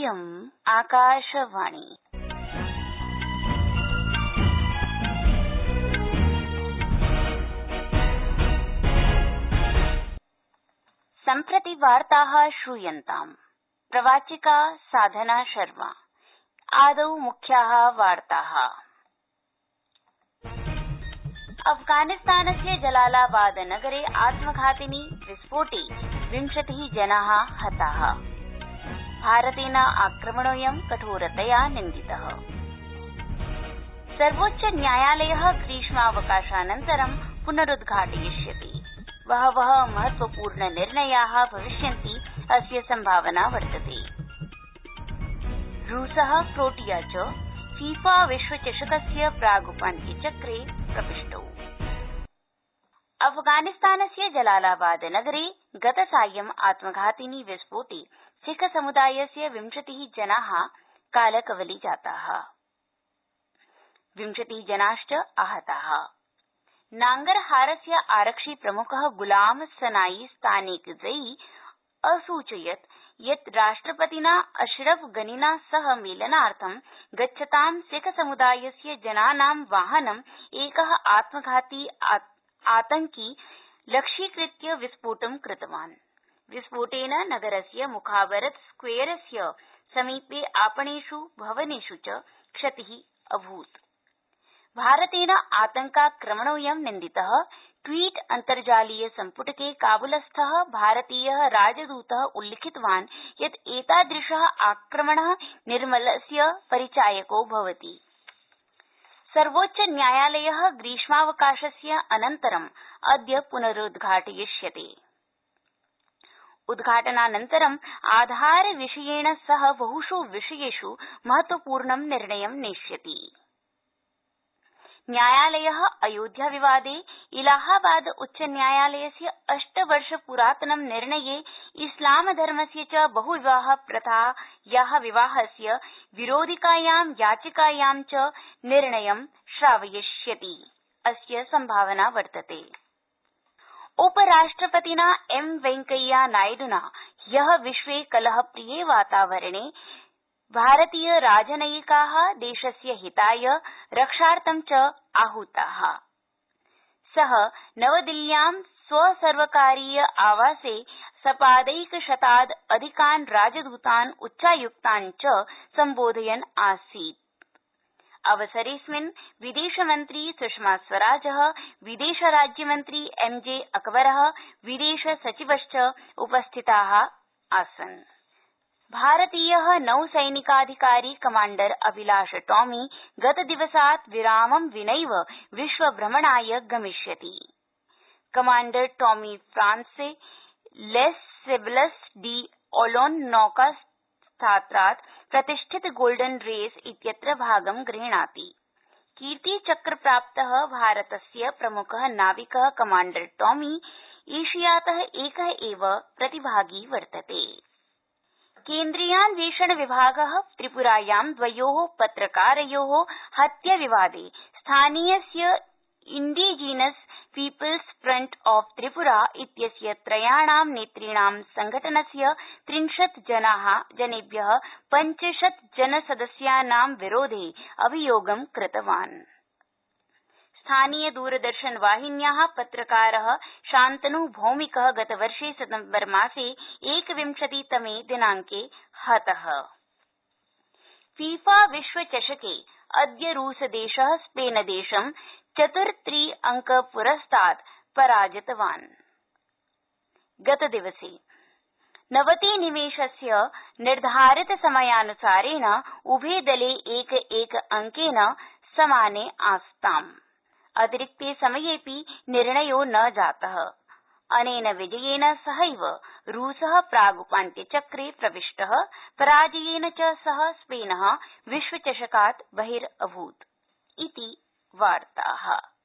इयम् आकाशवाणी। सम्प्रति वार्ता श्रूयन्ताम् प्रवाचिका साधना शर्मा। आदौ मुख्या वार्ता। अफगानिस्तानस्य जलालाबाद नगरे आत्मघातिनि विस्फोटे। विंशति जना हता। भारतेन आक्रमणोऽयं कठोरतया निन्दित। सर्वोच्चन्यायालय ग्रीष्मावकाशानन्तरं पुनरुद्घाटयिष्यति। बहव महत्वपूर्णनिर्णया भविष्यन्ति, अस्य सम्भावना वर्तते। रूस क्रोएशिया च फीफा विश्वचषकस्य प्राग्पान्त्यचक्रे प्रविष्टौ। अफगानिस्तानस्य जलालाबाद नगरे गतसायं आत्मघातिनि विस्फोटे सिख समुदायस्य विंशति जना कालकवली जाता। विंशति जनाश्च आहता। नांगरहारस्य आरक्षि प्रमुख गुलाम सनाई स्तानेकजई असूचयत् यत् राष्ट्रपतिना अशरफ गनिना सह मेलनार्थं गच्छतां सिख समुदायस्य जनानां वाहनं एक आत्मघाती आतंकी लक्ष्यीकृत्य विस्फोटं कृतवान्। विस्फोटेन नगरस्य मुखाबरत स्क्वेयरस्य समीपे आपणेष्, भवनेष् च क्षति अभूत्। भारतेन आतंकाक्रमणोऽयं निन्दित, ट्वीट अन्तर्जालीय सम्पुटके काबुलस्थ भारतीय राजदूत उल्लिखितवान् यत् एतादृश आक्रमण निर्मलस्य परिचायको भवति। सर्वोच्चन्यायालय ग्रीष्मावकाशस्य अनन्तरं अद्य पुनरुद्घाटयिष्यते। उद्घाटनानन्तरं आधार विषयेण सह बहुष् विषयेष् महत्वपूर्णं निर्णयं नेष्यति। न्यायालय अयोध्या विवादे इलाहाबाद उच्चन्यायालयस्य अष्टवर्ष प्रातनं निर्णये इस्लामधर्मस्य च बहुविवाह प्रथाया विवाहस्य विरोधिकायां याचिकायां च निर्णयं श्रावयिष्यति। अस्य सम्भावना वर्तते। उपराष्ट्रपतिना एम वेंकैया नायड्ना। ह्य विश्वे कलहप्रिये वातावरणे। भारतीय राजनयिका, देशस्य हिताय, रक्षार्थं च आहूता। स नवदिल्ल्यां स्वसर्वकारीय आवासे सपादैकशताद अधिकान् राजदूतान् उच्चायुक्तान् च सम्बोधयन् आसीत्। अवसरेऽस्मिन् विदेशमन्त्री सुषमा स्वराज, विदेशराज्यमन्त्री एम जे अकबर विदेश सचिवश्च उपस्थिता आसन्। भारतीय नौसैनिकाधिकारी कमाण्डर अभिलाष टॉमी गतदिवसात् विरामं विनैव विश्वभ्रमणाय गमिष्यति। कमाण्डर टॉमी फ्रांसे लेस डी ओलोन नौकास्थात्रात् प्रतिष्ठित गोल्डन रेस इत्यत्र भागं गृह्णाति। कीर्तिचक्रप्राप्त भारतस्य प्रमुख नाविक कमाण्डर टॉमी एशियात एक एव प्रतिभागी वर्तते। केन्द्रीयान्वेषण विभाग त्रिप्रायां द्वयो पत्रकारयो हत्याविवादे स्थानीयस्य Indigenous Peoples Front of Tripura इत्यस्य त्रयाणां नेतृणां संघटनस्य त्रिंशत् जनेभ्य पञ्चशत् जनसदस्यानां विरोधे अभियोगं कृतवान्। स्थानीय दूरदर्शन वाहिन्या पत्रकार शान्तन् भौमिक गतवर्षे सितम्बरमासे एकविंशतितमे दिनांके हत। फीफा विश्वचषके अद्य रूसदेश स्पेनदेशं चतुर त्रि अंक पुरस्तात् पराजितवान्। गतदिवसे नवतिनिमेषस्य निर्धारित समयानुसारेण उभे दले एक एक अंकेन समाने आस्ताम्। अतिरिक्ते समयेऽपि निर्णयो न जात। अनेन विजयेन सहैव रूस प्राग्पान्त्यचक्रे प्रविष्ट, पराजयेन च सः स्पेन विश्वचषकात् बहिरभूत्। इति वार्ता।